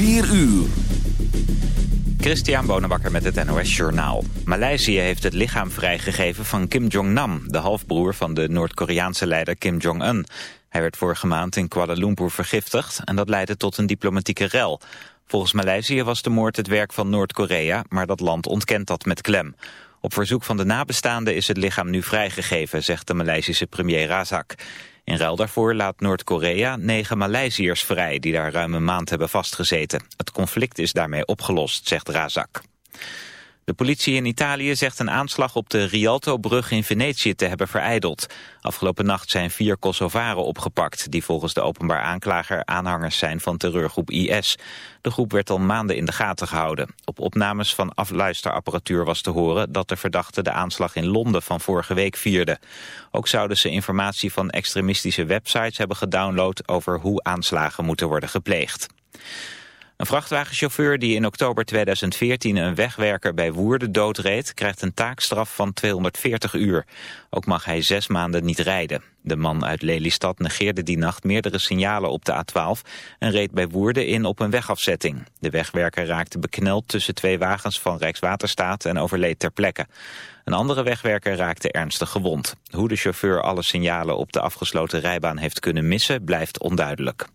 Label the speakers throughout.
Speaker 1: 4 uur.
Speaker 2: Christian Bonenbakker met het NOS Journaal. Maleisië heeft het lichaam vrijgegeven van Kim Jong-nam... de halfbroer van de Noord-Koreaanse leider Kim Jong-un. Hij werd vorige maand in Kuala Lumpur vergiftigd... en dat leidde tot een diplomatieke rel. Volgens Maleisië was de moord het werk van Noord-Korea... maar dat land ontkent dat met klem. Op verzoek van de nabestaanden is het lichaam nu vrijgegeven... zegt de Maleisische premier Razak. In ruil daarvoor laat Noord-Korea negen Maleisiërs vrij... die daar ruim een maand hebben vastgezeten. Het conflict is daarmee opgelost, zegt Razak. De politie in Italië zegt een aanslag op de Rialto-brug in Venetië te hebben vereideld. Afgelopen nacht zijn vier Kosovaren opgepakt... die volgens de openbaar aanklager aanhangers zijn van terreurgroep IS. De groep werd al maanden in de gaten gehouden. Op opnames van afluisterapparatuur was te horen... dat de verdachte de aanslag in Londen van vorige week vierde. Ook zouden ze informatie van extremistische websites hebben gedownload... over hoe aanslagen moeten worden gepleegd. Een vrachtwagenchauffeur die in oktober 2014 een wegwerker bij Woerden doodreed... krijgt een taakstraf van 240 uur. Ook mag hij zes maanden niet rijden. De man uit Lelystad negeerde die nacht meerdere signalen op de A12... en reed bij Woerden in op een wegafzetting. De wegwerker raakte bekneld tussen twee wagens van Rijkswaterstaat... en overleed ter plekke. Een andere wegwerker raakte ernstig gewond. Hoe de chauffeur alle signalen op de afgesloten rijbaan heeft kunnen missen... blijft onduidelijk.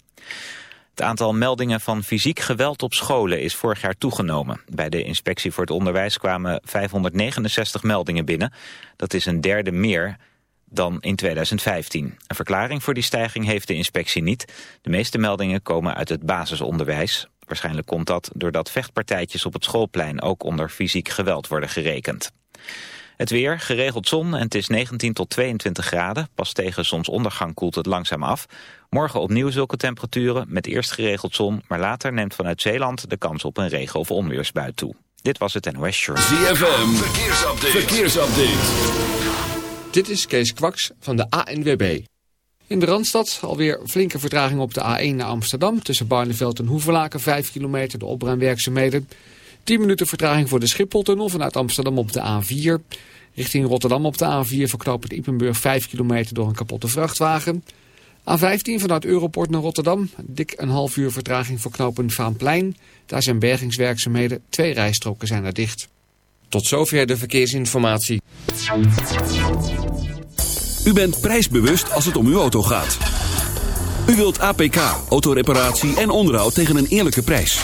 Speaker 2: Het aantal meldingen van fysiek geweld op scholen is vorig jaar toegenomen. Bij de inspectie voor het onderwijs kwamen 569 meldingen binnen. Dat is een derde meer dan in 2015. Een verklaring voor die stijging heeft de inspectie niet. De meeste meldingen komen uit het basisonderwijs. Waarschijnlijk komt dat doordat vechtpartijtjes op het schoolplein ook onder fysiek geweld worden gerekend. Het weer, geregeld zon en het is 19 tot 22 graden. Pas tegen zonsondergang koelt het langzaam af. Morgen opnieuw zulke temperaturen met eerst geregeld zon... maar later neemt vanuit Zeeland de kans op een regen- of onweersbui toe. Dit was het NOS Journal.
Speaker 1: ZFM, verkeersupdate. verkeersupdate.
Speaker 3: Dit is Kees Kwaks van de ANWB. In de Randstad alweer flinke vertraging op de A1 naar Amsterdam... tussen Barneveld en Hoevelaken, 5 kilometer, de opruimwerkzaamheden... 10 minuten vertraging voor de Schipholtunnel vanuit Amsterdam op de A4. Richting Rotterdam op de A4 verknopend Ipenburg 5 kilometer door een kapotte vrachtwagen. A15 vanuit Europort naar Rotterdam. Dik een half uur vertraging voor knooppunt Vaanplein. Daar zijn bergingswerkzaamheden. Twee rijstroken zijn er dicht. Tot zover de verkeersinformatie.
Speaker 1: U bent prijsbewust als het om uw auto gaat. U wilt APK, autoreparatie en onderhoud tegen een eerlijke prijs.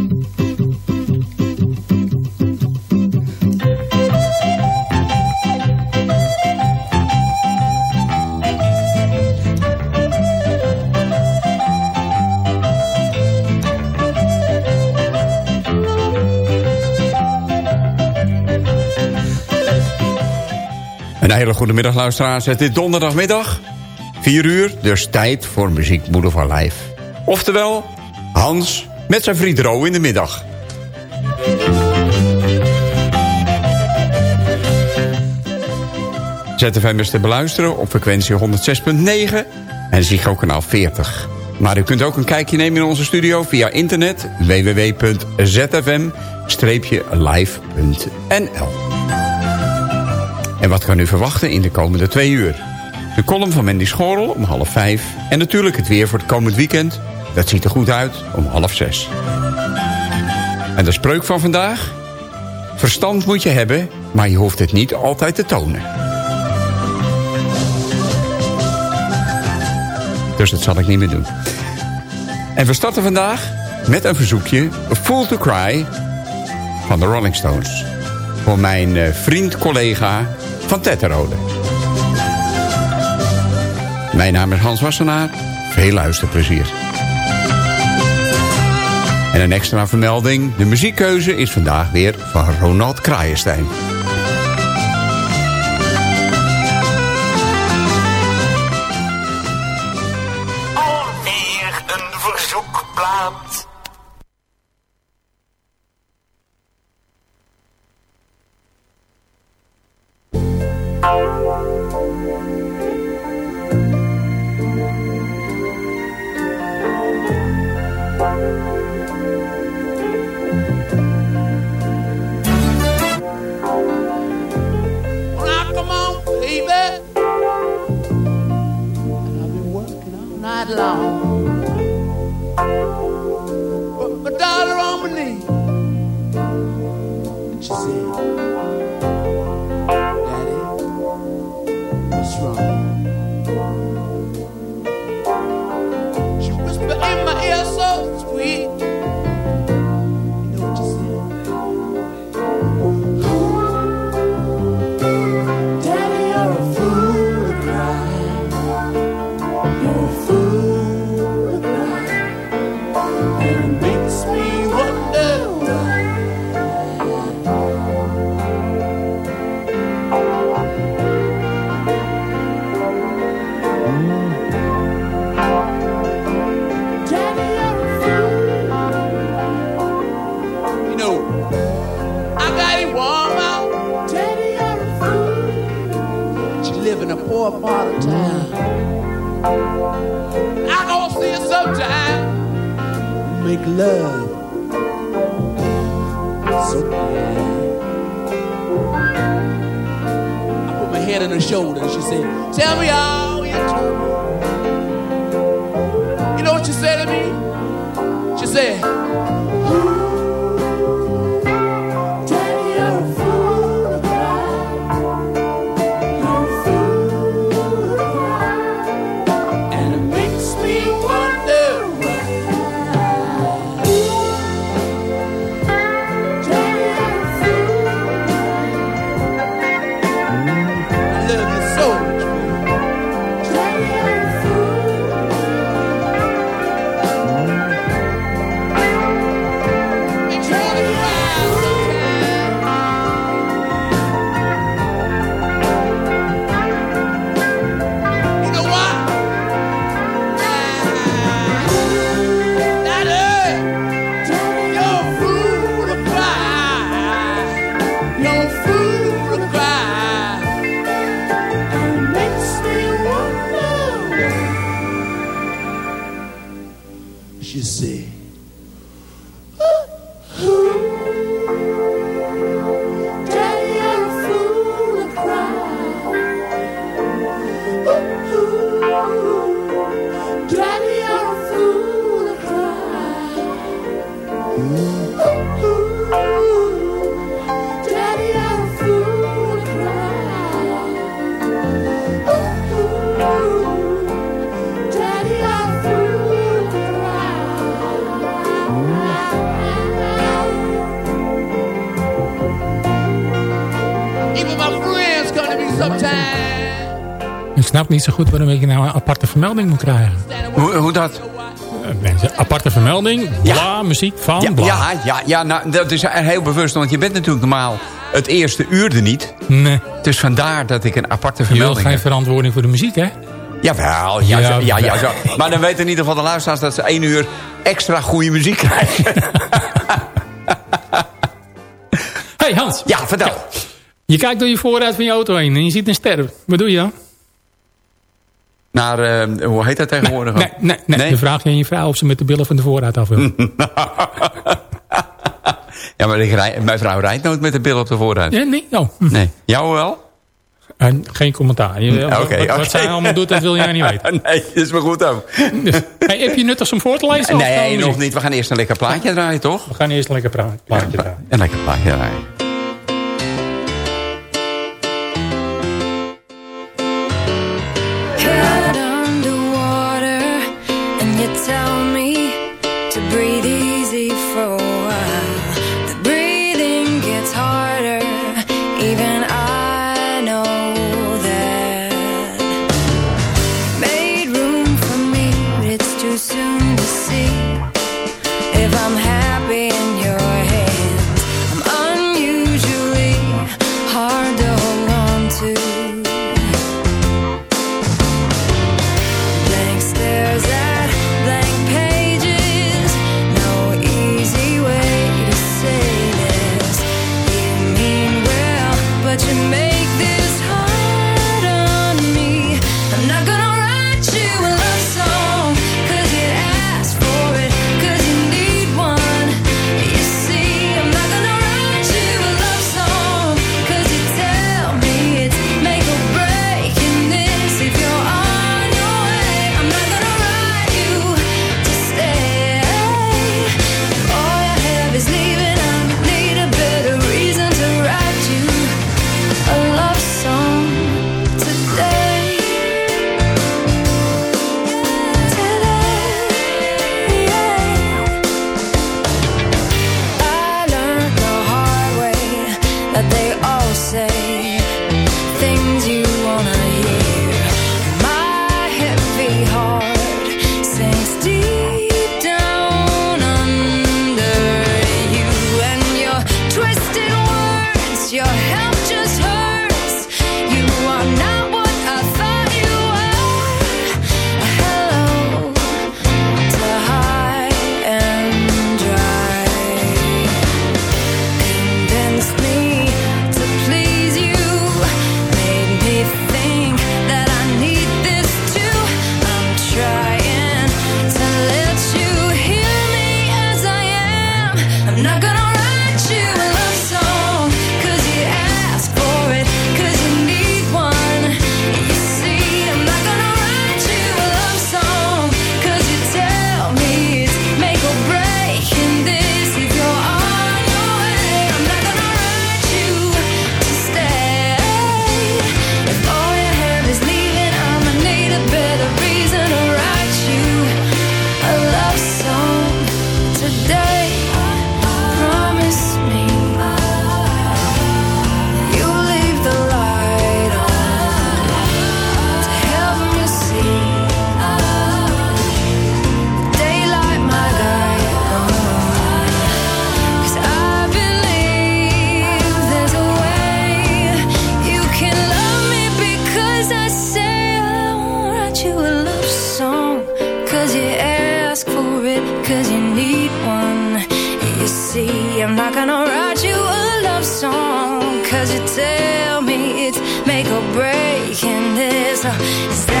Speaker 3: Een hele goede middag luisteraars. Het is donderdagmiddag, 4 uur, dus tijd voor Muziek Boulevard Live. Oftewel, Hans met zijn vriend Ro in de middag. ZFM is te beluisteren op frequentie 106.9 en Ziggo kanaal 40. Maar u kunt ook een kijkje nemen in onze studio via internet www.zfm-live.nl En wat kan u verwachten in de komende twee uur? De column van Mandy Schorel om half vijf. En natuurlijk het weer voor het komend weekend. Dat ziet er goed uit om half zes. En de spreuk van vandaag? Verstand moet je hebben, maar je hoeft het niet altijd te tonen. Dus dat zal ik niet meer doen.
Speaker 4: En we starten vandaag met een verzoekje. Full to Cry van de Rolling Stones. Voor mijn eh, vriend, collega van Tetterode. Mijn naam is Hans Wassenaar. Veel luisterplezier. En een extra vermelding. De muziekkeuze is vandaag weer van Ronald Kraaienstein.
Speaker 5: 到。Make love. So bad. I put my head on her shoulder and she said, Tell me all your trouble. You
Speaker 6: niet zo goed waarom ik nou een aparte vermelding moet krijgen.
Speaker 4: Hoe, hoe dat?
Speaker 6: Eh, Mensen, aparte vermelding, bla,
Speaker 4: Ja.
Speaker 6: muziek van,
Speaker 4: Ja,
Speaker 6: bla.
Speaker 4: ja, ja, ja nou, dat is heel bewust. Want je bent natuurlijk normaal het eerste uur er niet.
Speaker 6: Nee,
Speaker 4: Dus vandaar dat ik een aparte
Speaker 6: je wil
Speaker 4: vermelding
Speaker 6: geen
Speaker 4: heb.
Speaker 6: verantwoording voor de muziek, hè?
Speaker 4: Jawel, ja,
Speaker 6: Ja,
Speaker 4: ja, ja, zo. Maar dan weten in ieder geval de luisteraars dat ze één uur extra goede muziek krijgen.
Speaker 6: hey Hans,
Speaker 4: Ja, vertel.
Speaker 6: je kijkt door je voorruit van je auto heen en je ziet een ster. Wat doe je dan?
Speaker 4: Naar, eh, hoe heet dat tegenwoordig?
Speaker 6: Nee, nee, nee.
Speaker 4: Nee?
Speaker 6: Dan vraag je aan je vrouw of ze met de billen van de voorruit af wil.
Speaker 4: Ja, maar rij, mijn vrouw rijdt nooit met de bil op de voorruit.
Speaker 6: Ja, nee? Oh, hm.
Speaker 4: Nee. Jou wel?
Speaker 6: En geen commentaar. Je, wat,
Speaker 4: Oké,
Speaker 6: wat, zij allemaal doet, dat wil jij niet weten.
Speaker 4: Nee, dat is maar goed ook.
Speaker 6: Dus, hey, heb je nuttig om voor te lezen? of
Speaker 4: Nee,
Speaker 6: gewoon
Speaker 4: nog niet. We gaan eerst een lekker plaatje draaien, toch?
Speaker 6: We gaan eerst een lekker plaatje draaien.
Speaker 4: Een lekker plaatje draaien.
Speaker 7: Make or break in this. Is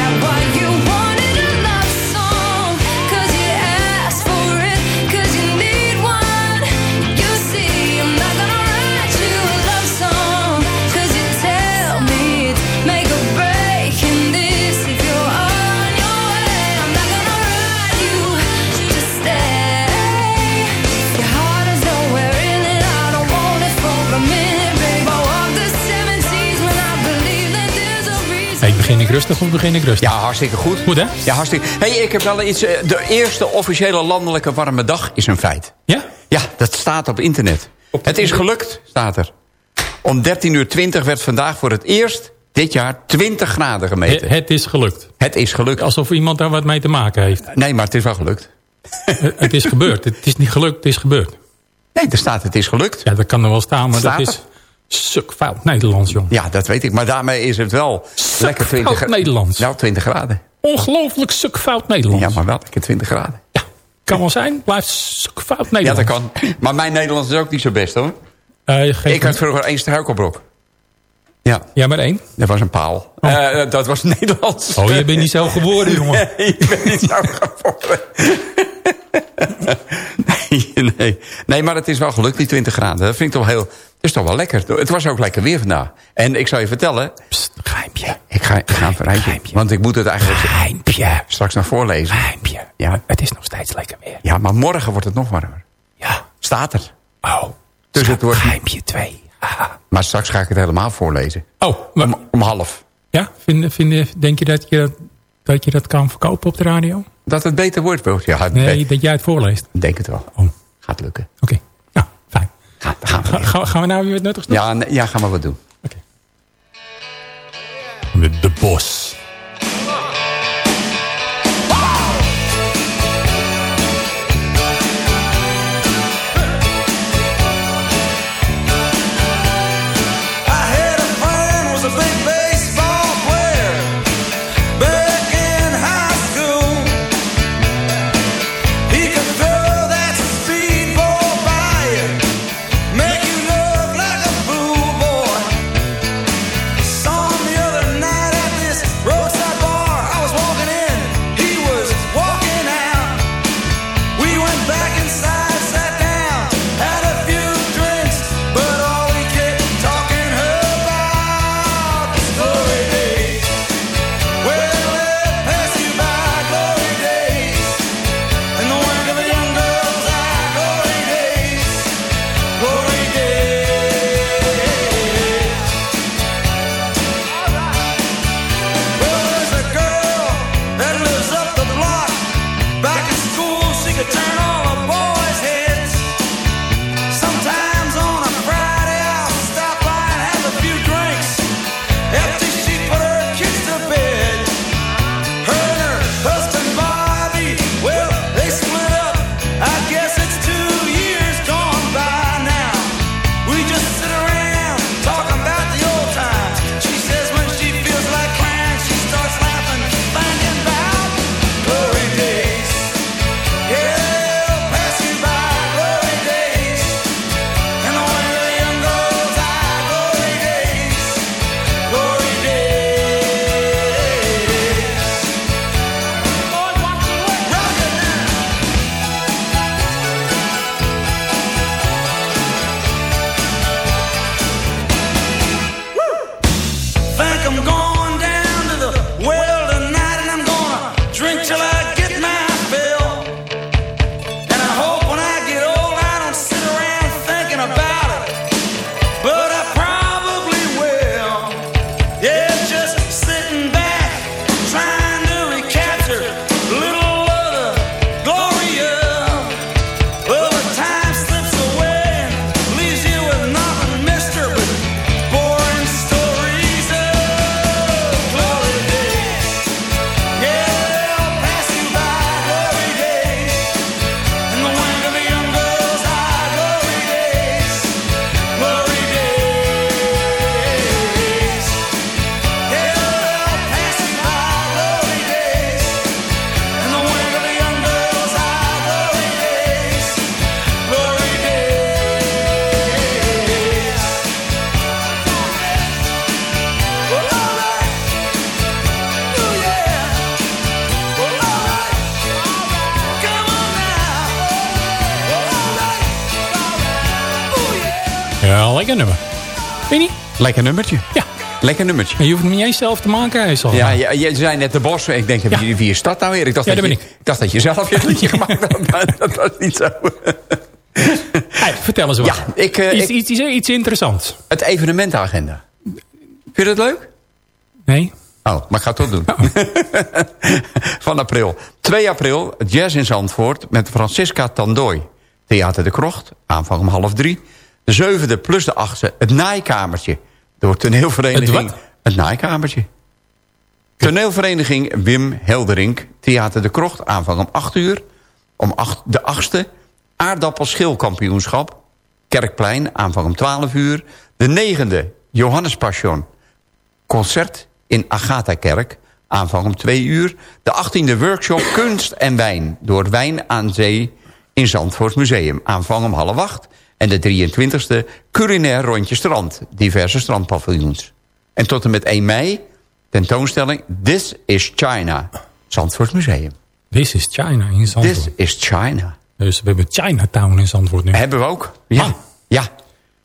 Speaker 6: rustig of begin ik rustig?
Speaker 4: Ja, hartstikke goed.
Speaker 6: Goed, hè?
Speaker 4: Ja, hartstikke. hey, ik heb wel iets. eh, De eerste officiële landelijke warme dag is een feit.
Speaker 6: Ja?
Speaker 4: Ja, dat staat op internet. het is gelukt, staat er. Om 13.20 uur werd vandaag voor het eerst dit jaar 20 graden gemeten.
Speaker 6: het is gelukt.
Speaker 4: Het is gelukt.
Speaker 6: Alsof iemand daar wat mee te maken heeft.
Speaker 4: Nee, maar het is wel gelukt.
Speaker 6: Het- het is gebeurd. Het is niet gelukt, het is gebeurd.
Speaker 4: Nee, er staat het is gelukt.
Speaker 6: Ja, dat kan er wel staan, maar
Speaker 4: Staat
Speaker 6: dat is suk fout Nederlands, jong.
Speaker 4: Ja, dat weet ik. Maar daarmee is het wel lekker 20
Speaker 6: fout Nederlands.
Speaker 4: Nou, 20 graden.
Speaker 6: Ongelooflijk suk fout Nederlands.
Speaker 4: Ja, maar wel lekker 20 graden.
Speaker 6: Ja, kan wel zijn. Blijft suk fout
Speaker 4: Ja,
Speaker 6: Nederlands.
Speaker 4: dat kan. Maar mijn Nederlands is ook niet zo best, hoor.
Speaker 6: Eh,
Speaker 4: Ik had vroeger één struikelbrok. Ja,
Speaker 6: Ja, maar één.
Speaker 4: dat was een paal. Eh, dat was Nederlands.
Speaker 6: Oh, je bent niet zo geboren, jongen.
Speaker 4: Nee, ik ben niet zo geboren. nee, nee. nee, maar het is wel gelukt, die 20 graden. Dat vind ik toch heel... Het is toch wel lekker. Het was ook lekker weer vandaag. En ik zal je vertellen...
Speaker 6: Psst, geheimpje.
Speaker 4: Ik ga, ik ga een verrijtje. Want ik moet het eigenlijk
Speaker 6: Geheimpje.
Speaker 4: straks nog voorlezen.
Speaker 6: Geheimpje.
Speaker 4: Ja.
Speaker 6: Het is nog steeds lekker weer.
Speaker 4: Ja, maar morgen wordt het nog warmer.
Speaker 6: Ja.
Speaker 4: Staat er.
Speaker 6: Oh.
Speaker 4: Dus het wordt...
Speaker 6: Geheimpje 2. Haha.
Speaker 4: Maar straks ga ik het helemaal voorlezen.
Speaker 6: Oh, maar,
Speaker 4: Om, om half.
Speaker 6: ja? Vind, vind, denk je dat je dat
Speaker 8: Dat je dat kan verkopen op de radio?
Speaker 4: Dat het beter wordt, Wil. Ja,
Speaker 8: Nee, dat jij het voorleest.
Speaker 4: denk het wel.
Speaker 8: Oh.
Speaker 4: Gaat lukken.
Speaker 8: Oké, nou, fijn.
Speaker 4: Ga, gaan we
Speaker 8: Ga-
Speaker 4: weer.
Speaker 8: gaan, gaan we nou weer wat nuttigs doen?
Speaker 4: Ja, ja, gaan we wat doen.
Speaker 8: Met de bos. Lekker
Speaker 4: nummertje.
Speaker 8: Ja.
Speaker 4: Lekker nummertje.
Speaker 8: En je hoeft niet eens zelf te maken. Hij is al
Speaker 4: Ja, ja, je zei net de bos. Ik denk,
Speaker 8: Ja.
Speaker 4: wie, is dat nou weer? Ik dacht,
Speaker 8: Ja,
Speaker 4: dat,
Speaker 8: dat
Speaker 4: je,
Speaker 8: ben ik.
Speaker 4: dacht dat je zelf je liedje gemaakt had, maar dat was niet zo.
Speaker 8: Hey, vertel eens wat.
Speaker 4: Ja, ik, eh,
Speaker 8: iets,
Speaker 4: ik-
Speaker 8: iets, iets, iets interessants.
Speaker 4: Het evenementenagenda. Vind je dat leuk?
Speaker 8: Nee?
Speaker 4: Oh, maar ik ga het toch doen. Van april. 2 april, jazz in Zandvoort met Francisca Tandooi. Theater de Krocht, aanvang om half drie. De zevende plus de achtste, het naaikamertje. Door toneelvereniging...
Speaker 8: Het
Speaker 4: naaikamertje. Toneelvereniging Wim Helderink. Theater de Krocht, aanvang om 8 uur. Om acht, de achtste, aardappelschilkampioenschap. Kerkplein, aanvang om 12 uur. De negende, Johannes Passion. Concert in Agatha-kerk, aanvang om 2 uur. De 18e workshop Kunst en Wijn door Wijn aan Zee in Zandvoort Museum. Aanvang om half acht. En de 23e culinair rondje strand, diverse strandpaviljoens. En tot en met 1 mei tentoonstelling This is China, Zandvoort Museum.
Speaker 8: This is China in Zandvoort.
Speaker 4: This is China.
Speaker 8: Dus we hebben Chinatown in Zandvoort nu.
Speaker 4: Hebben we ook. Ja,
Speaker 8: Ah.
Speaker 4: ja.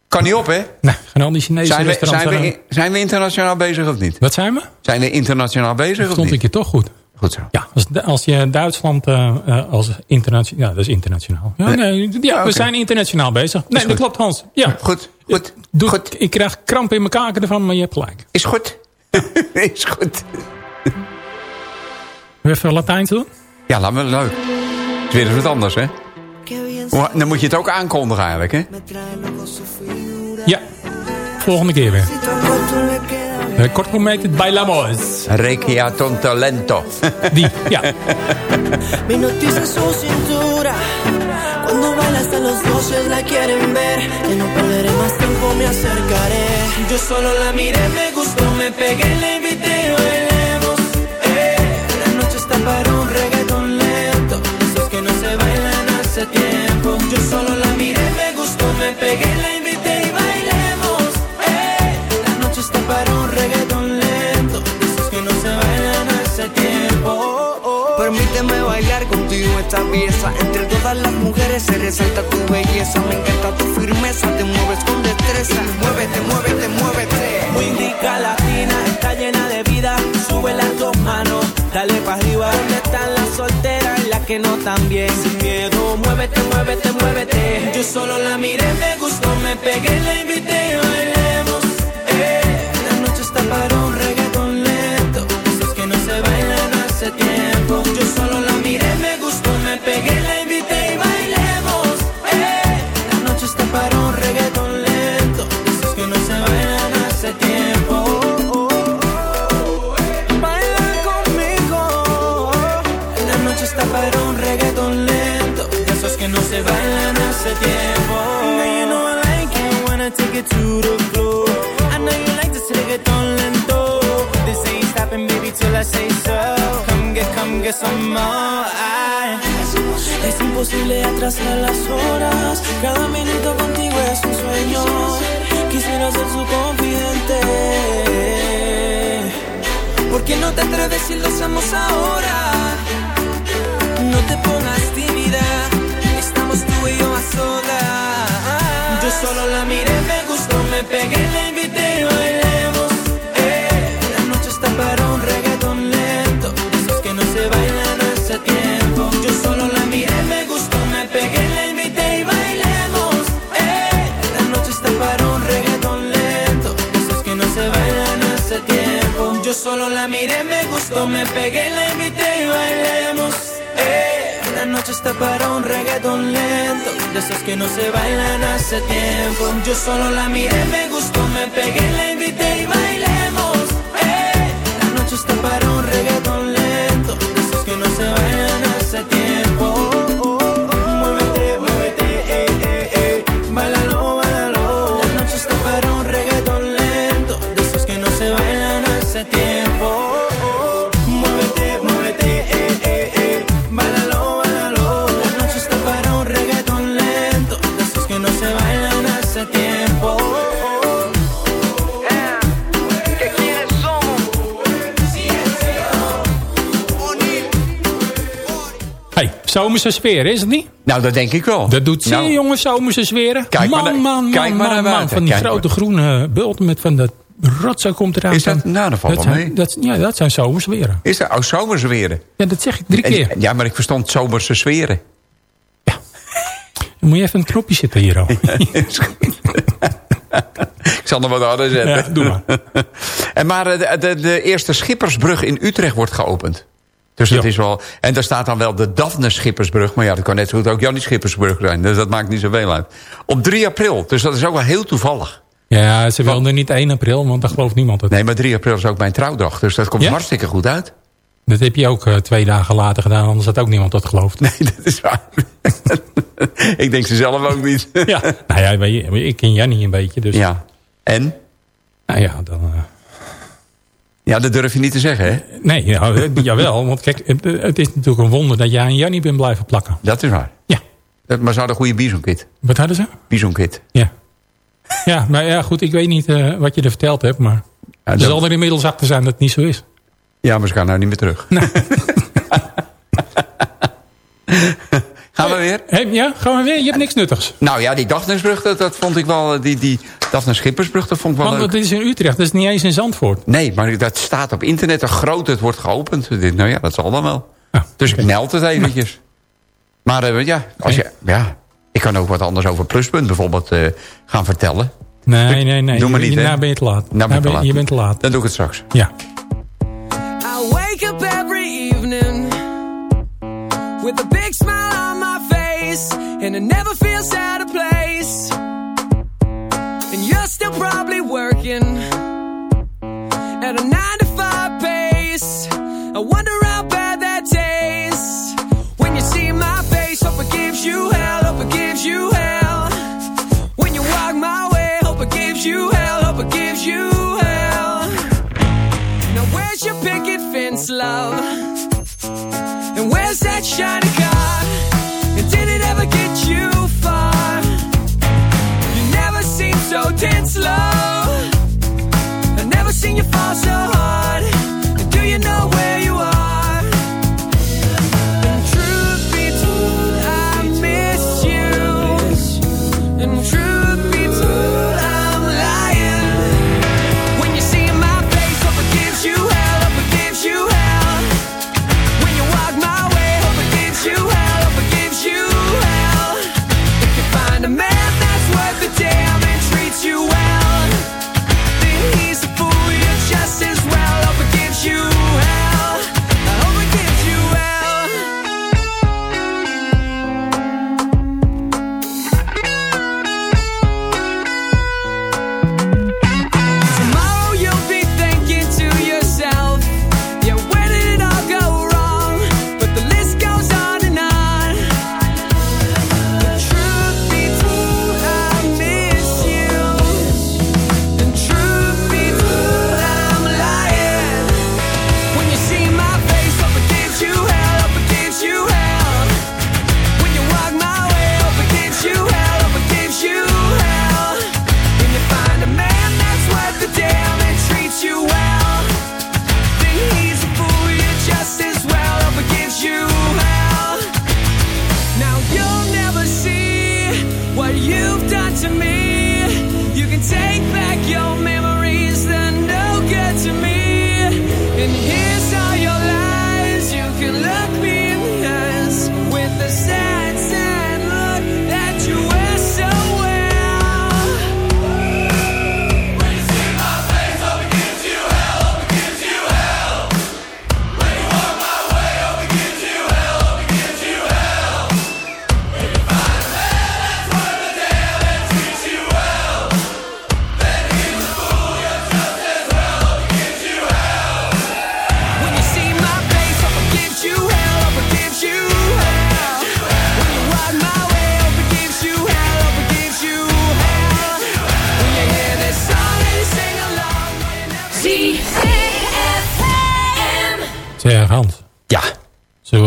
Speaker 4: Kan niet op, hè?
Speaker 8: Nou, gaan al die Chinese
Speaker 4: Zijn we,
Speaker 8: restaurants...
Speaker 4: zijn, we, zijn we internationaal bezig of niet?
Speaker 8: Wat zijn we?
Speaker 4: Zijn we internationaal bezig of
Speaker 8: Stond ik
Speaker 4: niet?
Speaker 8: je toch goed?
Speaker 4: Goed zo.
Speaker 8: Ja, als, als je Duitsland eh, eh, als internationaal... Ja, dat is internationaal. Ja, nee, ja, we
Speaker 4: oké.
Speaker 8: zijn internationaal bezig. Nee, dat klopt Hans. Ja.
Speaker 4: Goed, goed,
Speaker 8: Doe,
Speaker 4: goed.
Speaker 8: Ik krijg kramp in mijn kaken ervan, maar je hebt gelijk.
Speaker 4: Is goed. is goed.
Speaker 6: we even Latijns doen?
Speaker 4: Ja, laat me leuk. Het is weer eens wat anders, hè? Dan moet je het ook aankondigen eigenlijk, hè?
Speaker 6: Ja, volgende keer weer. Uh, kort het Bailamos.
Speaker 4: Requia ton talento.
Speaker 6: Die, ja.
Speaker 9: Mi noticia su cintura. Cuando baila hasta los dioses la quieren ver. Que no perderé más tiempo, me acercaré.
Speaker 10: Yo solo la miré, me gustó, me pegué, la invité y bailemos. Eh, la noche está para un reggaeton lento. Esos que no se bailan hace tiempo. Yo solo la miré, me gustó, me pegué, la para un reggaeton lento. Esos que no se bailan hace tiempo.
Speaker 9: Permíteme bailar contigo esta pieza. Entre todas las mujeres se resalta tu belleza. Me encanta tu firmeza, te mueves con destreza. Muévete, muévete, muévete.
Speaker 10: Muy rica latina, está llena de vida. Sube las dos manos, dale para arriba. ¿Dónde están las solteras y las que no también? Sin miedo, muévete, muévete, muévete. Yo solo la miré, me gustó, me pegué, la invité y bailemos. Para un reggaeton lento. Esos que no se bailan hace tiempo. Yo solo la miré, me gustó, me pegué, la I say so. Come get, come get some more. I-
Speaker 9: Es imposible atrasar las horas. Cada minuto contigo es un sueño. Quisiera ser su confidente.
Speaker 10: ¿Por qué no te atreves si lo hacemos ahora? No te pongas tímida, estamos tú y yo a solas. Yo solo la miré, me gustó, me pegué, la invité y bailemos. Solo la miré, me gustó, me pegué, la invité y bailemos. Eh, la noche está para un reggaeton lento, de esos que no se bailan hace tiempo. Yo solo la miré, me gustó, me pegué, la invité y bailemos. Eh, la noche está para un
Speaker 6: zomerse sfeer, is het niet?
Speaker 4: Nou, dat denk ik wel.
Speaker 6: Dat doet zeer
Speaker 4: Nou,
Speaker 6: jongens zomerse sferen.
Speaker 4: Kijk maar
Speaker 6: man,
Speaker 4: naar-
Speaker 6: man, man,
Speaker 4: kijk maar
Speaker 6: man. Van die
Speaker 4: Kijk
Speaker 6: grote
Speaker 4: maar.
Speaker 6: groene bulten met van dat rotzooi komt eraan.
Speaker 4: Is dat-
Speaker 6: van-
Speaker 4: nou, dat valt wel
Speaker 6: zijn,
Speaker 4: mee.
Speaker 6: Dat, ja, dat zijn zomersweren.
Speaker 4: Is er? Oh, zomerse weren.
Speaker 6: Ja, dat zeg ik drie keer.
Speaker 4: Ja, maar ik verstond zomerse sferen.
Speaker 6: Dan moet je even een knopje zitten hier al.
Speaker 4: ik zal er wat harder zetten.
Speaker 6: Ja, doe maar.
Speaker 4: en maar eh, de, de, de eerste Schippersbrug in Utrecht wordt geopend. Dus dat
Speaker 6: Ja.
Speaker 4: is wel... En daar staat dan wel de Daphne Schippersbrug. Maar ja, dat kan net zo goed ook Jannie Schippersbrug zijn. Dus dat maakt niet zoveel uit. Op 3 april. Dus dat is ook wel heel toevallig.
Speaker 6: Ja, ze wilden niet 1 april, want dan gelooft niemand het.
Speaker 4: Nee, maar 3 april is ook mijn trouwdag. Dus dat komt
Speaker 6: Ja?
Speaker 4: hartstikke goed uit.
Speaker 6: Dat heb je ook eh, twee dagen later gedaan, anders had ook niemand dat geloofd.
Speaker 4: Nee, dat is waar. ik denk ze zelf ook niet.
Speaker 6: Ja, nou ja, ik ken Jannie een beetje, dus...
Speaker 4: ja. En?
Speaker 6: Nou ja, dan... eh,
Speaker 4: Ja, dat durf je niet te zeggen, hè?
Speaker 6: nee, ja, eh, jawel, want kijk, het, het is natuurlijk een wonder dat jij aan Jannie bent blijven plakken.
Speaker 4: Dat is waar.
Speaker 6: Ja.
Speaker 4: Dat- Maar ze hadden een goede bizonkit.
Speaker 6: Wat hadden ze?
Speaker 4: Bizonkit.
Speaker 6: Ja. Ja, maar ja, goed, ik weet niet eh, wat je er verteld hebt, maar...
Speaker 4: Ja,
Speaker 6: er
Speaker 4: dat-
Speaker 6: zal er inmiddels achter zijn dat het niet zo is.
Speaker 4: Ja, maar ze gaan nou niet meer terug. gaan we weer?
Speaker 6: Hé, ja, gaan we weer? Je hebt niks nuttigs.
Speaker 4: Nou ja, die Daphnesbrug, dat, dat vond ik wel... eh, Die, die Daphne Schippersbrug, dat vond ik wel
Speaker 6: Want
Speaker 4: leuk.
Speaker 6: het is in Utrecht, dat is niet eens in Zandvoort.
Speaker 4: Nee, maar dat staat op internet een groot, het wordt geopend. Nou ja, dat zal dan wel.
Speaker 6: Ah,
Speaker 4: Dus ik meld het eventjes. Maar eh, ja, als je, ja, ik kan ook wat anders over Pluspunt bijvoorbeeld eh, gaan vertellen.
Speaker 6: Nee, nee, nee.
Speaker 4: Doe maar niet,
Speaker 6: Je-
Speaker 4: hè?
Speaker 6: Nou ben je te laat.
Speaker 4: Nou ben ik te laat.
Speaker 6: Je bent te laat.
Speaker 4: Dan doe ik het straks.
Speaker 6: Ja.
Speaker 10: I wake up every
Speaker 11: evening with a big smile on my and it never feels out of place. And you're still probably working at a nine to five pace. I wonder how bad that tastes when you see my face. Hope it gives you hell. Hope it gives you hell. When you walk my way, hope it gives you hell. Hope it gives you hell. Now where's your picket fence, love? And where's that shiny car? So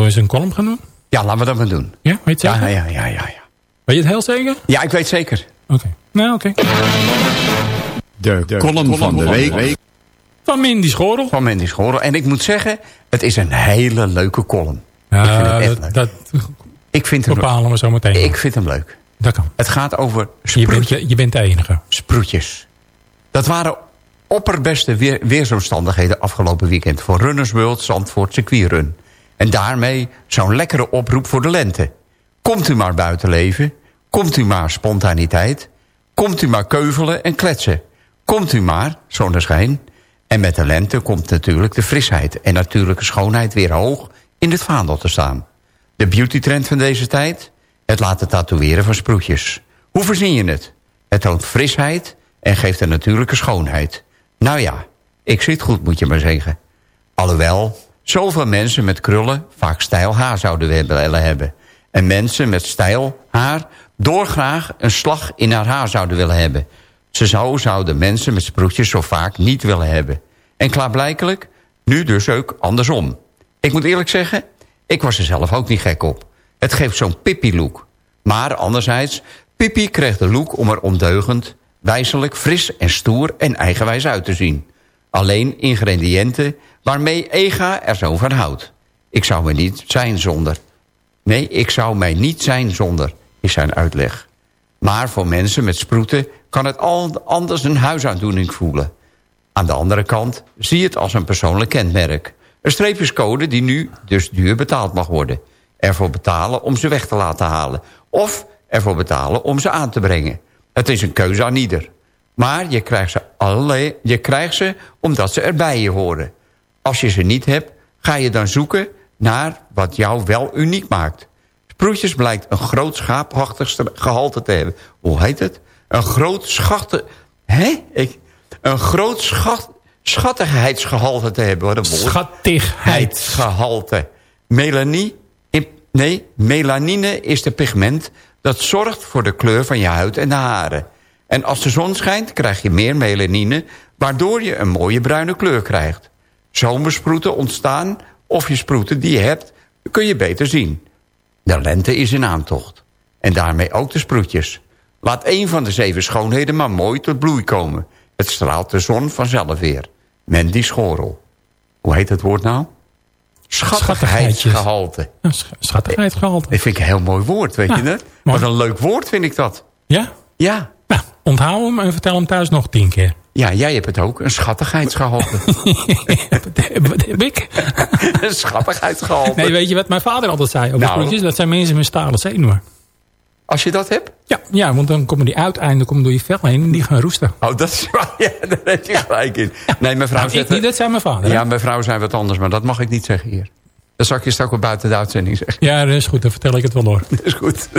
Speaker 6: eens een column gaan doen?
Speaker 4: Ja, laten we dat maar doen.
Speaker 6: Ja, weet je
Speaker 4: Ja,
Speaker 6: zeker?
Speaker 4: ja, ja, ja. ja.
Speaker 6: Weet je het heel zeker?
Speaker 4: Ja, ik weet zeker.
Speaker 6: Oké. Nou, oké.
Speaker 4: De, column, van de week.
Speaker 6: Van Mindy Schorel.
Speaker 4: Van Mandy Schorel. En ik moet zeggen, het is een hele leuke column.
Speaker 6: Ja,
Speaker 4: ik vind hem echt
Speaker 6: dat,
Speaker 4: leuk.
Speaker 6: dat
Speaker 4: ik vind hem,
Speaker 6: bepalen we zo meteen.
Speaker 4: ik vind hem leuk.
Speaker 6: Dat kan.
Speaker 4: Het gaat over
Speaker 6: Je
Speaker 4: sproet-
Speaker 6: bent, je, je bent de enige.
Speaker 4: sproetjes. Dat waren opperbeste weer, weersomstandigheden afgelopen weekend... voor Runners World Zandvoort Circuitrun. En daarmee zo'n lekkere oproep voor de lente. Komt u maar buiten leven. Komt u maar spontaniteit. Komt u maar keuvelen en kletsen. Komt u maar zonneschijn. En met de lente komt natuurlijk de frisheid... en natuurlijke schoonheid weer hoog in het vaandel te staan. De beautytrend van deze tijd? Het laten tatoeëren van sproetjes. Hoe verzin je het? Het toont frisheid en geeft een natuurlijke schoonheid. Nou ja, ik zit goed moet je maar zeggen. Alhoewel, zoveel mensen met krullen vaak stijl haar zouden willen hebben. En mensen met stijl haar doorgraag een slag in haar haar zouden willen hebben. Ze zou, zouden mensen met sproetjes zo vaak niet willen hebben. En klaarblijkelijk, nu dus ook andersom. Ik moet eerlijk zeggen, ik was er zelf ook niet gek op. Het geeft zo'n Pippi-look. Maar anderzijds, Pippi kreeg de look om er ondeugend, wijselijk, fris en stoer en eigenwijs uit te zien. Alleen ingrediënten waarmee Ega er zo van houdt. Ik zou me niet zijn zonder. Nee, ik zou mij niet zijn zonder, is zijn uitleg. Maar voor mensen met sproeten kan het al anders een huisaandoening voelen. Aan de andere kant zie het als een persoonlijk kenmerk. Een streepjescode die nu dus duur betaald mag worden. Ervoor betalen om ze weg te laten halen. Of ervoor betalen om ze aan te brengen. Het is een keuze aan ieder. Maar je krijgt ze, alleen, je krijgt ze omdat ze er bij je horen. Als je ze niet hebt, ga je dan zoeken naar wat jou wel uniek maakt. Sproetjes blijkt een groot schaapachtig gehalte te hebben. Hoe heet het? Een groot schatte... Hè? Ik, een groot schat, schattigheidsgehalte te hebben. Wat een woord.
Speaker 6: Schattigheidsgehalte.
Speaker 4: Melanie, nee, melanine is de pigment dat zorgt voor de kleur van je huid en de haren. En als de zon schijnt, krijg je meer melanine... waardoor je een mooie bruine kleur krijgt. Zomersproeten ontstaan of je sproeten die je hebt... kun je beter zien. De lente is in aantocht. En daarmee ook de sproetjes. Laat één van de zeven schoonheden maar mooi tot bloei komen. Het straalt de zon vanzelf weer. Mandy Schorel. Hoe heet het woord nou? Schattigheidsgehalte.
Speaker 6: Ja, Schattigheidsgehalte.
Speaker 4: Dat vind ik een heel mooi woord, weet je dat?
Speaker 6: mooi.
Speaker 4: Wat een leuk woord vind ik dat.
Speaker 6: Ja?
Speaker 4: Ja.
Speaker 6: Onthoud hem en vertel hem thuis nog tien keer.
Speaker 4: Ja, jij hebt het ook. Een schattigheidsgehalte.
Speaker 6: Wat heb ik?
Speaker 4: een schattigheidsgehalte.
Speaker 6: Nee, weet je wat mijn vader altijd zei over
Speaker 4: Nou.
Speaker 6: Dat zijn mensen met stalen zenuwen.
Speaker 4: Als je dat hebt?
Speaker 6: Ja, ja, want dan komen die uiteinden komen door je vel heen en die gaan roesten.
Speaker 4: Oh, dat is waar. Ja, daar heb je gelijk in. Nee, mijn vrouw
Speaker 6: Nou, ik
Speaker 4: zegt...
Speaker 6: niet, dat zei mijn vader.
Speaker 4: Ja, mijn vrouw zei wat anders, maar dat mag ik niet zeggen hier. Dat zal ik je straks ook buiten de uitzending zeggen.
Speaker 6: Ja, dat is goed, dan vertel ik het wel door.
Speaker 4: Dat is goed.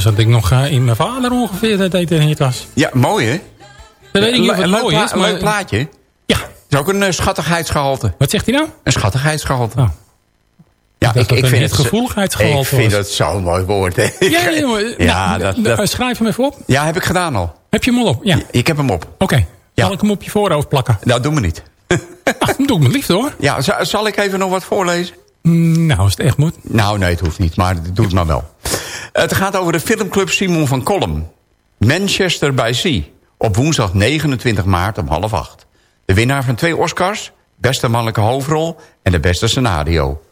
Speaker 6: Zat ik nog eh, in mijn vader ongeveer dat deed het was.
Speaker 4: Ja, mooi hè?
Speaker 6: Dat weet ik niet of het mooi is, maar...
Speaker 4: leuk plaatje.
Speaker 6: Ja.
Speaker 4: Het is ook een eh, schattigheidsgehalte.
Speaker 6: Wat zegt hij nou?
Speaker 4: Een schattigheidsgehalte.
Speaker 6: Oh.
Speaker 4: Ja,
Speaker 6: dat het
Speaker 4: vind
Speaker 6: het gevoeligheidsgehalte
Speaker 4: Ik vind het zo'n mooi woord. Hè.
Speaker 6: Ja, jongen.
Speaker 4: Ja,
Speaker 6: nou,
Speaker 4: dat,
Speaker 6: d-
Speaker 4: dat-
Speaker 6: Schrijf hem even op.
Speaker 4: ja, heb ik gedaan al.
Speaker 6: Heb je hem al op? Ja.
Speaker 4: Ik heb hem op.
Speaker 6: Oké.
Speaker 4: Ja.
Speaker 6: Zal ik hem op je voorhoofd plakken?
Speaker 4: Nou, doe me niet.
Speaker 6: Ach, dat doe ik met liefde hoor.
Speaker 4: Ja, zal, zal ik even nog wat voorlezen?
Speaker 6: Mm, Nou, als het echt moet.
Speaker 4: Nou, nee, het hoeft niet, maar doe het maar wel. Het gaat over de filmclub Simon van Kolm. Manchester by Sea. Op woensdag 29 maart om half acht. De winnaar van twee Oscars, beste mannelijke hoofdrol en de beste scenario.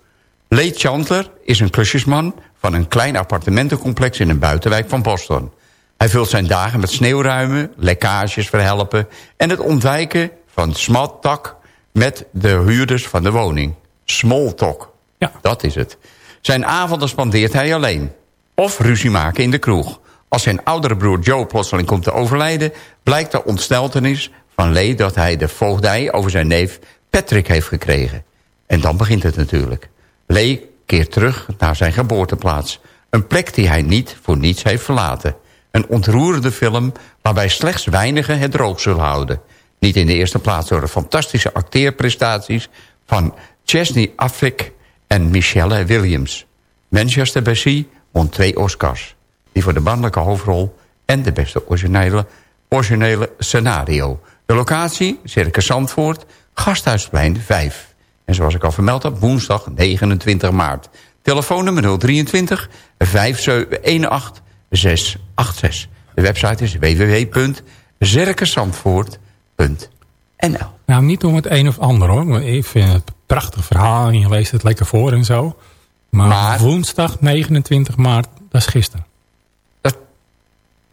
Speaker 4: Lee Chandler is een klusjesman van een klein appartementencomplex in een buitenwijk van Boston. Hij vult zijn dagen met sneeuwruimen, lekkages verhelpen... en het ontwijken van smaltak met de huurders van de woning. Small talk.
Speaker 6: Ja.
Speaker 4: Dat is het. Zijn avonden spandeert hij alleen. Of ruzie maken in de kroeg. Als zijn oudere broer Joe plotseling komt te overlijden... blijkt de ontsteltenis van Lee dat hij de voogdij over zijn neef Patrick heeft gekregen. En dan begint het natuurlijk. Lee keert terug naar zijn geboorteplaats. Een plek die hij niet voor niets heeft verlaten. Een ontroerende film waarbij slechts weinigen het droog zullen houden. Niet in de eerste plaats door de fantastische acteerprestaties... van Chesney Affleck en Michelle Williams. Manchester by won twee Oscars. Die voor de mannelijke hoofdrol en de beste originele, originele scenario. De locatie, Circus Zandvoort, Gasthuisplein 5. En zoals ik al vermeld heb, woensdag 29 maart. Telefoonnummer 023 5718 686. De website is www.zerkenzandvoort.nl
Speaker 6: Nou, niet om het een of ander hoor. Ik vind het een prachtig verhaal en je leest het lekker voor en zo. Maar,
Speaker 4: Maar-
Speaker 6: woensdag 29 maart, dat is gisteren.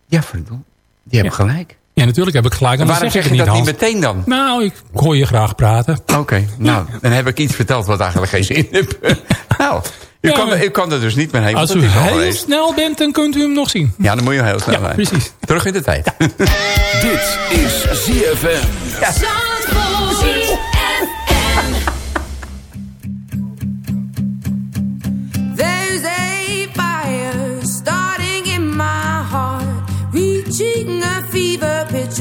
Speaker 4: Ja, verdomme. Die hebben gelijk.
Speaker 6: Ja, natuurlijk heb ik gelijk.
Speaker 4: En
Speaker 6: dan
Speaker 4: waarom
Speaker 6: zeg
Speaker 4: zeg
Speaker 6: ik
Speaker 4: je
Speaker 6: het
Speaker 4: dat
Speaker 6: niet,
Speaker 4: niet
Speaker 6: Hans.
Speaker 4: meteen dan?
Speaker 6: Nou, ik hoor je graag praten.
Speaker 4: Oké, nou, dan heb ik iets verteld wat eigenlijk geen zin heeft. nou, u,
Speaker 6: Ja,
Speaker 4: kan,
Speaker 6: maar-
Speaker 4: u kan er dus niet meer heen,
Speaker 6: Als u heel
Speaker 4: geweest.
Speaker 6: snel bent, dan kunt u hem nog zien.
Speaker 4: Ja, dan moet je heel snel
Speaker 6: Ja,
Speaker 4: zijn.
Speaker 6: precies.
Speaker 4: Terug in de tijd.
Speaker 1: Dit is ZFM.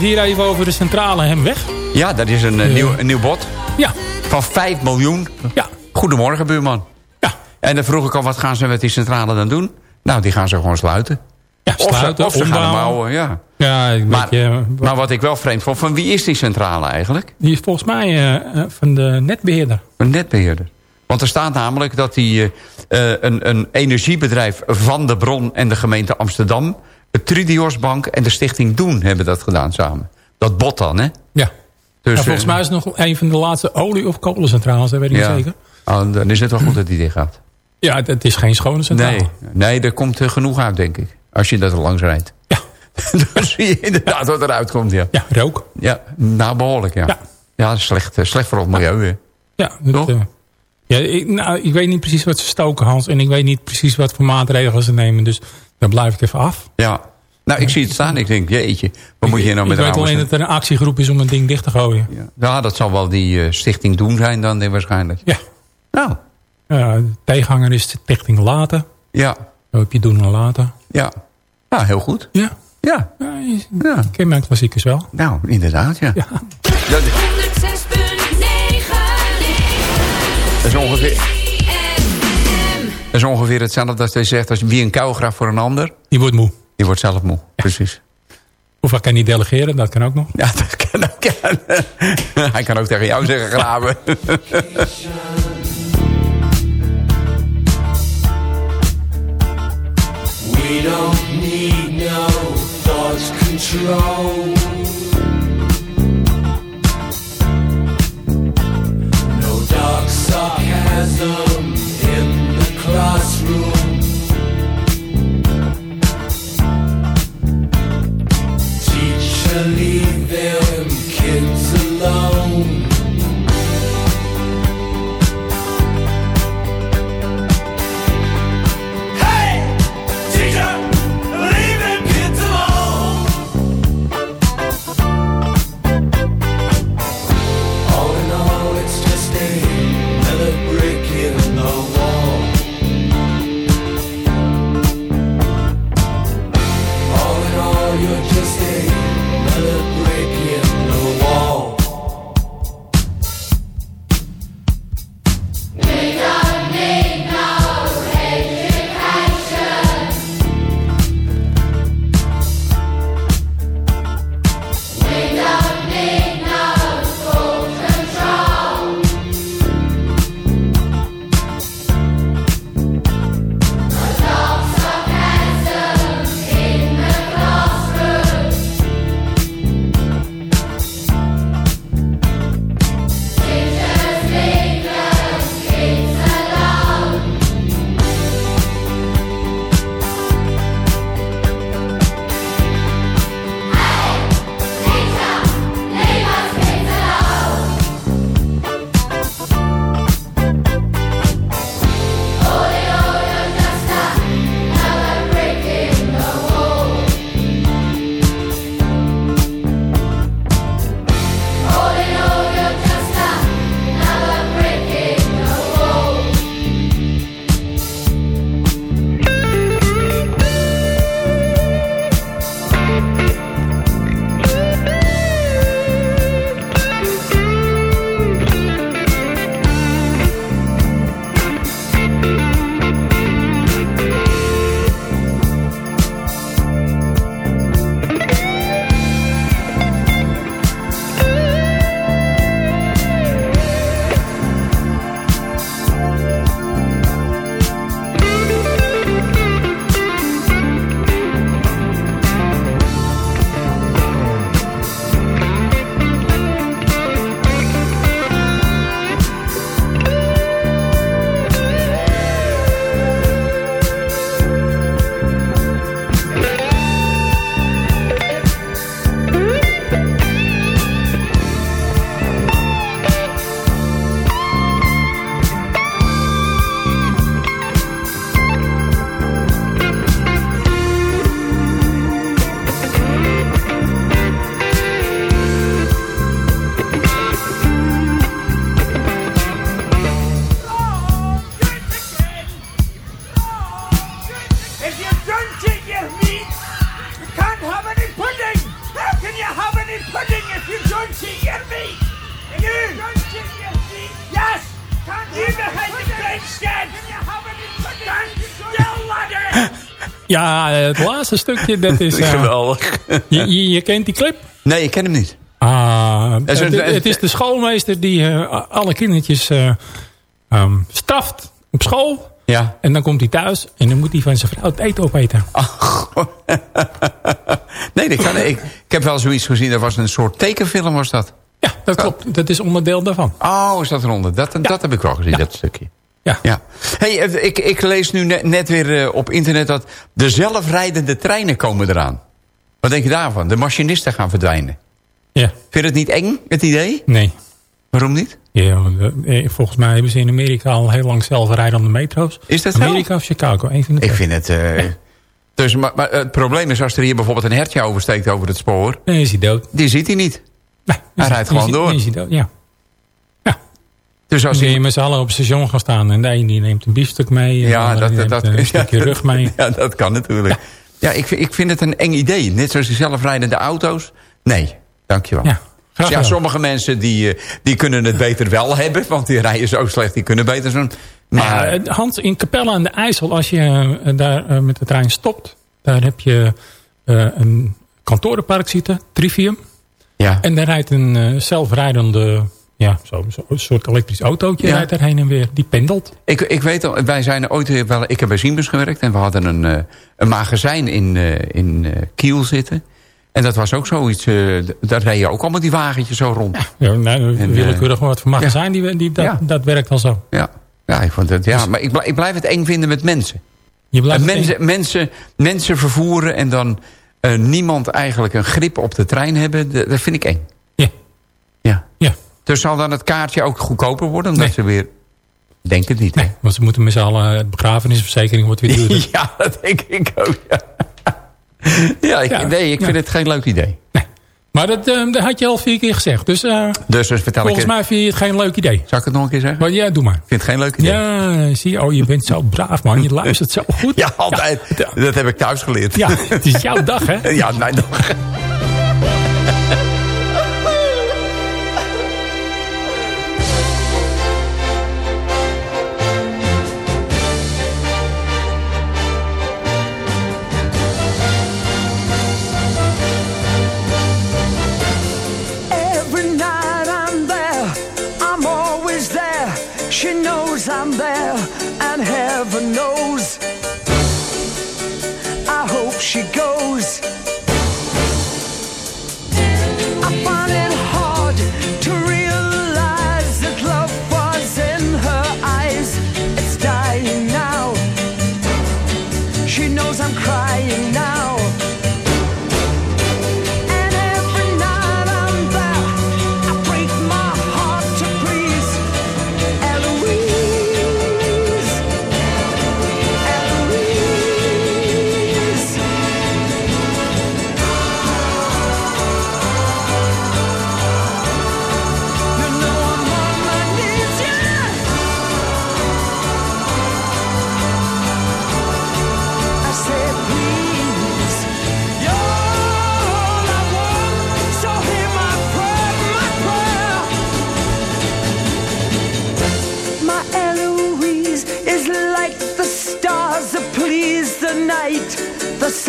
Speaker 6: Het hier even over de centrale Hemweg.
Speaker 4: Ja, dat is een, eh, nieuw, een nieuw bod.
Speaker 6: Ja.
Speaker 4: Van 5 miljoen.
Speaker 6: Ja.
Speaker 4: Goedemorgen, buurman.
Speaker 6: Ja.
Speaker 4: En dan vroeg ik al, wat gaan ze met die centrale dan doen? Nou, die gaan ze gewoon sluiten.
Speaker 6: Ja,
Speaker 4: Of ze,
Speaker 6: sluiten,
Speaker 4: of ze gaan hem
Speaker 6: ombouwen.
Speaker 4: bouwen, ja.
Speaker 6: Ja, een
Speaker 4: Maar,
Speaker 6: beetje, eh,
Speaker 4: maar wat ik wel vreemd vond, van wie is die centrale eigenlijk?
Speaker 6: die is volgens mij eh, eh, van de netbeheerder.
Speaker 4: Een netbeheerder. Want er staat namelijk dat die, eh, eh, een, een energiebedrijf van de Bron en de gemeente Amsterdam... het Tridiosbank en de stichting Doen hebben dat gedaan samen. Dat bot dan, hè?
Speaker 6: Ja.
Speaker 4: Dus,
Speaker 6: ja, volgens
Speaker 4: eh,
Speaker 6: mij is het nog een van de laatste olie- of kolencentrales, dat weet ik niet
Speaker 4: ja.
Speaker 6: zeker.
Speaker 4: Oh, dan is het wel goed dat die dicht gaat.
Speaker 6: Ja, het, is geen schone centrale.
Speaker 4: Nee, nee, er komt eh, genoeg uit, denk ik. Als je dat er langs rijdt.
Speaker 6: Ja.
Speaker 4: dan zie je inderdaad wat eruit komt, ja.
Speaker 6: Ja, rook.
Speaker 4: Ja, nou behoorlijk, ja.
Speaker 6: Ja.
Speaker 4: Ja, slecht, eh, slecht voor het milieu, hè.
Speaker 6: Ja, dat,
Speaker 4: Toch?
Speaker 6: ja ik, nou, ik weet niet precies wat ze stoken, Hans. En ik weet niet precies wat voor maatregelen ze nemen. Dus daar blijf ik even af.
Speaker 4: Ja. Nou, ik zie het staan. Ik denk, jeetje, wat moet je nou
Speaker 6: ik
Speaker 4: met
Speaker 6: weet
Speaker 4: oude
Speaker 6: alleen dat er een actiegroep is om een ding dicht te gooien.
Speaker 4: Ja, dat zal wel die eh, stichting Doen zijn dan, waarschijnlijk.
Speaker 6: Ja.
Speaker 4: Nou,
Speaker 6: Ja, de tegenhanger is de Stichting Laten.
Speaker 4: ja,
Speaker 6: Zo heb je doen en laten.
Speaker 4: ja. Nou, heel goed.
Speaker 6: Ja.
Speaker 4: Ja,
Speaker 6: ja je,
Speaker 4: Ja.
Speaker 6: je kent mijn klassiekers wel.
Speaker 4: nou, inderdaad, ja.
Speaker 6: Ja.
Speaker 4: Dat,
Speaker 7: 106.9
Speaker 4: dat is ongeveer... Dat is ongeveer hetzelfde als hij zegt... als wie een kou graaft voor een ander,
Speaker 6: Die wordt moe.
Speaker 4: die wordt zelf moe. Precies.
Speaker 6: Of hij kan niet delegeren, dat kan ook nog.
Speaker 4: Ja, dat kan ook. ja. Hij kan ook tegen jou zeggen graven.
Speaker 12: We don't need no thought control. No dark sarcasm classroom.
Speaker 6: Ja, het laatste stukje, dat is... eh,
Speaker 4: Geweldig.
Speaker 6: je, je, kent die clip?
Speaker 4: Nee, ik ken hem niet.
Speaker 6: Ah, het,
Speaker 4: een-
Speaker 6: het is de schoolmeester die eh, alle kindertjes eh, ehm, straft op school.
Speaker 4: Ja.
Speaker 6: En dan komt hij thuis en dan moet hij van zijn vrouw het eten opeten.
Speaker 4: Nee, dat kan, ik, ik heb wel zoiets gezien. Dat was een soort tekenfilm, was dat?
Speaker 6: Ja, dat klopt. Dat is onderdeel daarvan.
Speaker 4: Oh, is dat eronder? Dat, dat heb ik wel gezien, dat stukje.
Speaker 6: Ja.
Speaker 4: ja. Hey, eh, ik, ik lees nu net, net weer eh, op internet dat de zelfrijdende treinen komen eraan. Wat denk je daarvan? De machinisten gaan verdwijnen.
Speaker 6: Ja.
Speaker 4: Vind je het niet eng, het idee?
Speaker 6: Nee.
Speaker 4: Waarom niet?
Speaker 6: Ja, eh, volgens mij hebben ze in Amerika al heel lang zelfrijdende metro's.
Speaker 4: Is dat zo?
Speaker 6: Amerika of Chicago, een van de
Speaker 4: Ik vind het... eh, dus, maar, maar het probleem is, als er hier bijvoorbeeld een hertje oversteekt over het spoor...
Speaker 6: Nee, is hij dood.
Speaker 4: Die ziet hij niet.
Speaker 6: Nee,
Speaker 4: Hij rijdt gewoon door.
Speaker 6: Is hij dood, ja.
Speaker 4: Dus als
Speaker 6: je met z'n allen op het station gaan staan. En de een die neemt een biefstuk mee.
Speaker 4: Ja, dat, dat, dat,
Speaker 6: een stukje
Speaker 4: ja,
Speaker 6: rug mee.
Speaker 4: Ja, dat kan natuurlijk. Ja, ik, vind- ik vind het een eng idee. Net zoals die zelfrijdende auto's. Nee, dankjewel.
Speaker 6: Ja, graag
Speaker 4: ja, sommige mensen die, eh, die kunnen het beter wel hebben. Want die rijden zo slecht, die kunnen beter zo'n... Maar
Speaker 6: Ja, Hans, in Capelle aan de IJssel, als je eh, daar eh, met de trein stopt... daar heb je eh, een kantorenpark zitten, Trivium.
Speaker 4: ja,
Speaker 6: En daar rijdt een eh, zelfrijdende... Ja, zo, zo, soort elektrisch autootje
Speaker 4: Ja.
Speaker 6: rijdt daar heen en weer. Die pendelt.
Speaker 4: ik, ik weet al, wij zijn ooit wel... Ik heb bij Siemens gewerkt en we hadden een, eh, een magazijn in, eh, in eh, Kiel zitten. En dat was ook zoiets... d- daar reed je ook allemaal die wagentjes zo rond.
Speaker 6: Ja, nou,
Speaker 4: En,
Speaker 6: willekeurig wat voor magazijn, die, die, dat,
Speaker 4: Ja.
Speaker 6: dat werkt al zo.
Speaker 4: Ja, ja, ik, vond het, ja maar ik, ik blijf het eng vinden met mensen.
Speaker 6: Je blijft
Speaker 4: En mensen, mensen, mensen vervoeren en dan niemand eigenlijk een grip op de trein hebben, d- dat vind ik eng.
Speaker 6: Ja.
Speaker 4: Ja.
Speaker 6: Ja.
Speaker 4: Dus zal dan het kaartje ook goedkoper worden? Omdat
Speaker 6: Nee.
Speaker 4: ze weer... Denk het niet, hè?
Speaker 6: Nee, want ze moeten met z'n allen... Het begrafenisverzekering wordt weer duurder.
Speaker 4: Ja, dat denk ik ook, ja. Ja, ik,
Speaker 6: Ja,
Speaker 4: nee, ik vind
Speaker 6: ja.
Speaker 4: het geen leuk idee.
Speaker 6: Maar dat, eh, dat had je al vier keer gezegd. Dus eh,
Speaker 4: Dus, dus vertel
Speaker 6: volgens
Speaker 4: ik
Speaker 6: mij vind je het geen leuk idee.
Speaker 4: Zal ik het nog een keer zeggen?
Speaker 6: Maar ja, doe maar.
Speaker 4: Ik vind het geen leuk idee.
Speaker 6: Ja, zie je. Oh, je bent zo braaf, man. Je luistert zo goed.
Speaker 4: Ja, altijd.
Speaker 6: Ja,
Speaker 4: Dat heb ik thuis geleerd.
Speaker 6: ja, het is jouw dag, hè?
Speaker 4: Ja, mijn dag.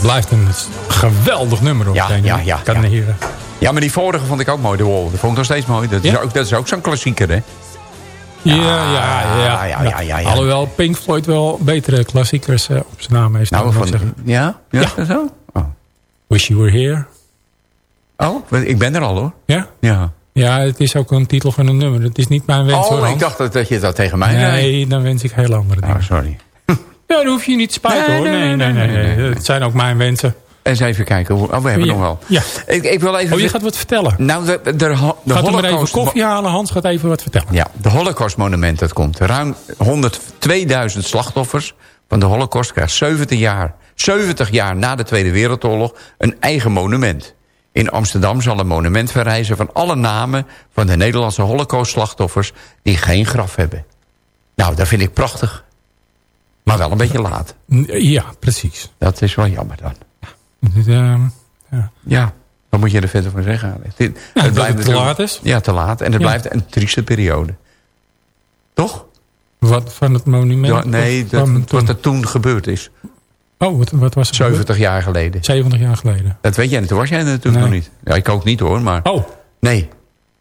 Speaker 6: Dit blijft een geweldig nummer op
Speaker 4: Ja, ja, ja,
Speaker 6: Kan
Speaker 4: ja.
Speaker 6: heren.
Speaker 4: Ja, maar die vorige vond ik ook mooi, de Wall. Dat vond ik nog steeds mooi. Dat is ook, dat is ook zo'n klassieker, hè?
Speaker 6: Ja, ja, ja.
Speaker 4: ja, ja.
Speaker 6: Alhoewel Pink Floyd wel betere klassiekers eh, op zijn naam heeft.
Speaker 4: Nou,
Speaker 6: ik
Speaker 4: van,
Speaker 6: zeggen.
Speaker 4: ja? Ja, zo? Oh.
Speaker 6: Wish You Were Here.
Speaker 4: oh, ik ben er al, hoor.
Speaker 6: Ja?
Speaker 4: Ja.
Speaker 6: Ja, het is ook een titel van een nummer. Het is niet mijn wens hoor,
Speaker 4: Oh, ik
Speaker 6: Hans.
Speaker 4: dacht dat, dat je dat tegen mij zei.
Speaker 6: Nee, dan wens ik heel andere dingen.
Speaker 4: Oh, sorry.
Speaker 6: Ja, dan hoef je niet te spijten
Speaker 4: Nee,
Speaker 6: hoor.
Speaker 4: nee,
Speaker 6: Nee, nee, nee.
Speaker 4: nee, nee,
Speaker 6: Het zijn ook mijn wensen.
Speaker 4: Eens even kijken. Oh, we hebben
Speaker 6: Ja.
Speaker 4: nog wel.
Speaker 6: Ja.
Speaker 4: Ik, ik wil even...
Speaker 6: Oh, je gaat wat vertellen.
Speaker 4: Nou, de, de, de, de
Speaker 6: Gaat er maar even
Speaker 4: Holocaust...
Speaker 6: koffie halen. Hans gaat even wat vertellen.
Speaker 4: Ja, de Holocaustmonument, dat komt. Ruim 102.000 slachtoffers van de Holocaust krijgen 70 jaar, 70 jaar na de Tweede Wereldoorlog een eigen monument. In Amsterdam zal een monument verrijzen van alle namen van de Nederlandse Holocaust-slachtoffers die geen graf hebben. Nou, dat vind ik prachtig. Maar wel een beetje laat.
Speaker 6: Ja, precies.
Speaker 4: Dat is wel jammer dan.
Speaker 6: Ehm, ja.
Speaker 4: Ja, wat moet je er verder van zeggen? Dit-
Speaker 6: dat het te
Speaker 4: natuurlijk-
Speaker 6: laat is.
Speaker 4: Ja, te laat. En het
Speaker 6: Ja.
Speaker 4: blijft een trieste periode. Toch?
Speaker 6: Wat van het monument?
Speaker 4: Ja, nee, dat,
Speaker 6: van
Speaker 4: wat er toen gebeurd is.
Speaker 6: Oh, wat, wat was er?
Speaker 4: 70 jaar geleden.
Speaker 6: gebeurd? 70 jaar geleden.
Speaker 4: Dat weet jij. Toen was jij er natuurlijk
Speaker 6: Nee.
Speaker 4: nog niet. Ja, ik ook niet hoor, maar...
Speaker 6: Oh,
Speaker 4: Nee,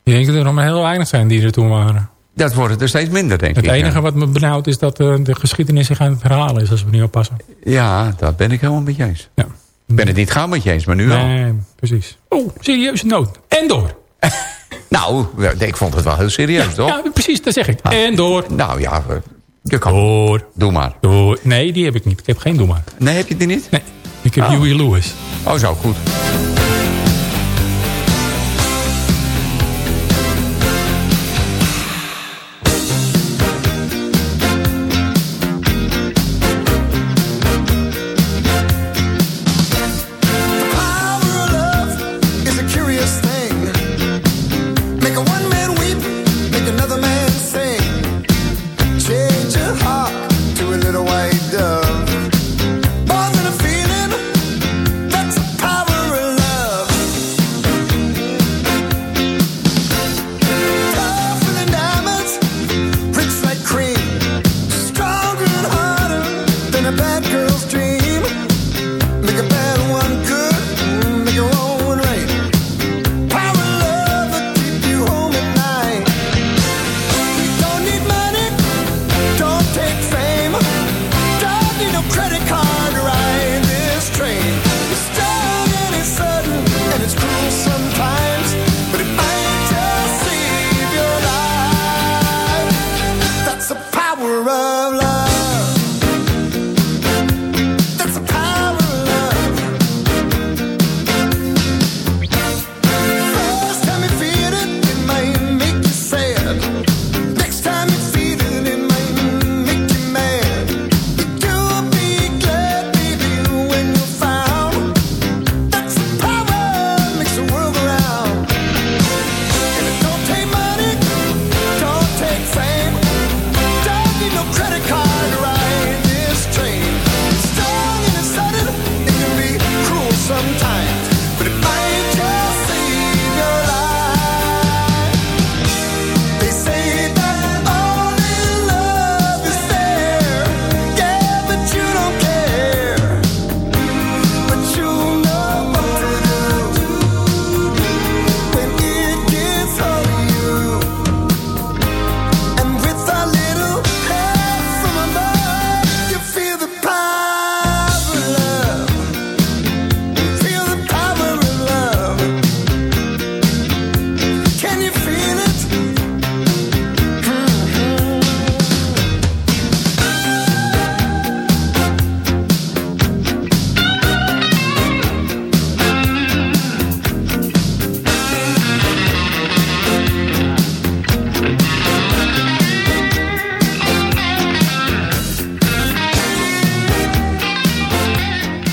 Speaker 6: ik denk dat er nog maar heel weinig zijn die er toen waren.
Speaker 4: Dat wordt het er steeds minder, denk
Speaker 6: Het
Speaker 4: ik.
Speaker 6: enige wat me benauwt is dat eh, de geschiedenis zich aan het herhalen is als we niet oppassen.
Speaker 4: Ja, dat ben ik helemaal met je eens.
Speaker 6: Ja.
Speaker 4: Ik ben het niet gauw met je eens, maar nu wel.
Speaker 6: Nee, precies. Oh, serieuze nood. En door.
Speaker 4: Nou, ik vond het wel heel serieus, toch?
Speaker 6: Ja, precies, dat zeg ik. En door.
Speaker 4: Nou ja, eh, je kan...
Speaker 6: Door.
Speaker 4: Doe maar.
Speaker 6: Door. Nee, die heb ik niet. Ik heb geen doe maar.
Speaker 4: Nee, heb je die niet?
Speaker 6: Nee, ik heb
Speaker 4: Oh.
Speaker 6: Huey Lewis.
Speaker 4: Oh, zo, goed.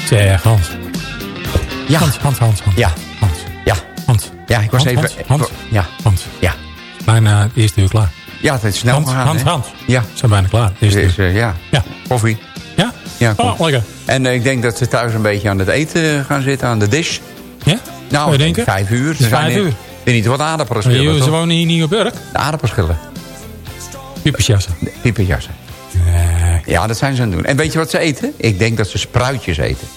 Speaker 11: Zeg, Hans.
Speaker 4: Ja.
Speaker 11: Hans, Hans, Hans, Hans.
Speaker 4: Ja.
Speaker 11: Hans.
Speaker 4: Ja.
Speaker 11: Hans.
Speaker 4: Ja, ik was
Speaker 11: Hans,
Speaker 4: even...
Speaker 11: Hans, Hans.
Speaker 4: Ja.
Speaker 11: Hans.
Speaker 4: Ja.
Speaker 11: Bijna het eerste uur klaar.
Speaker 4: Ja, het is snel
Speaker 11: Hans,
Speaker 4: gegaan,
Speaker 11: Hans? Hans.
Speaker 4: Ja.
Speaker 11: We zijn bijna klaar. Eerste
Speaker 4: is, eh, ja.
Speaker 11: Ja.
Speaker 4: Koffie.
Speaker 11: Ja?
Speaker 4: Ja,
Speaker 11: Oh, lekker.
Speaker 4: En eh, ik denk dat ze thuis een beetje aan het eten gaan zitten, aan de dish.
Speaker 11: Ja?
Speaker 4: Nou,
Speaker 11: denken?
Speaker 4: vijf uur. Ze zijn
Speaker 11: vijf
Speaker 4: in-
Speaker 11: uur.
Speaker 4: Er niet wat aardappelen schillen,
Speaker 11: Ze wonen hier niet op Burg?
Speaker 4: De aardappelschillen.
Speaker 11: Piepersjassen.
Speaker 4: Pieperjassen.
Speaker 11: Nee.
Speaker 4: Ja, dat zijn ze aan het doen. En weet je wat ze eten? Ik denk dat ze spruitjes eten.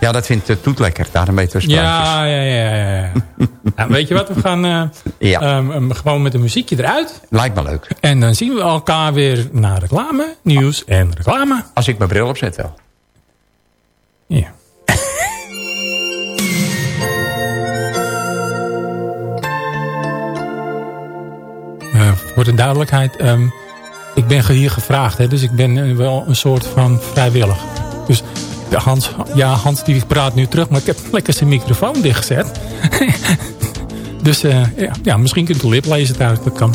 Speaker 4: Ja, dat vindt de Toet lekker. Daarom eten we.
Speaker 11: Ja, ja, ja, ja. ja. Nou, weet je wat, we gaan eh,
Speaker 4: Ja.
Speaker 11: ehm, ehm, gewoon met een muziekje eruit.
Speaker 4: Lijkt me leuk.
Speaker 11: En dan zien we elkaar weer naar reclame, nieuws en reclame.
Speaker 4: Als ik mijn bril opzet wel.
Speaker 11: Ja. Eh, voor de duidelijkheid, ehm, ik ben hier gevraagd, hè, dus ik ben eh, wel een soort van vrijwillig. Dus de Hans, ja, Hans die praat nu terug, maar ik heb lekker zijn microfoon dichtgezet. dus eh, ja, misschien kunt u lip lezen thuis, dat kan.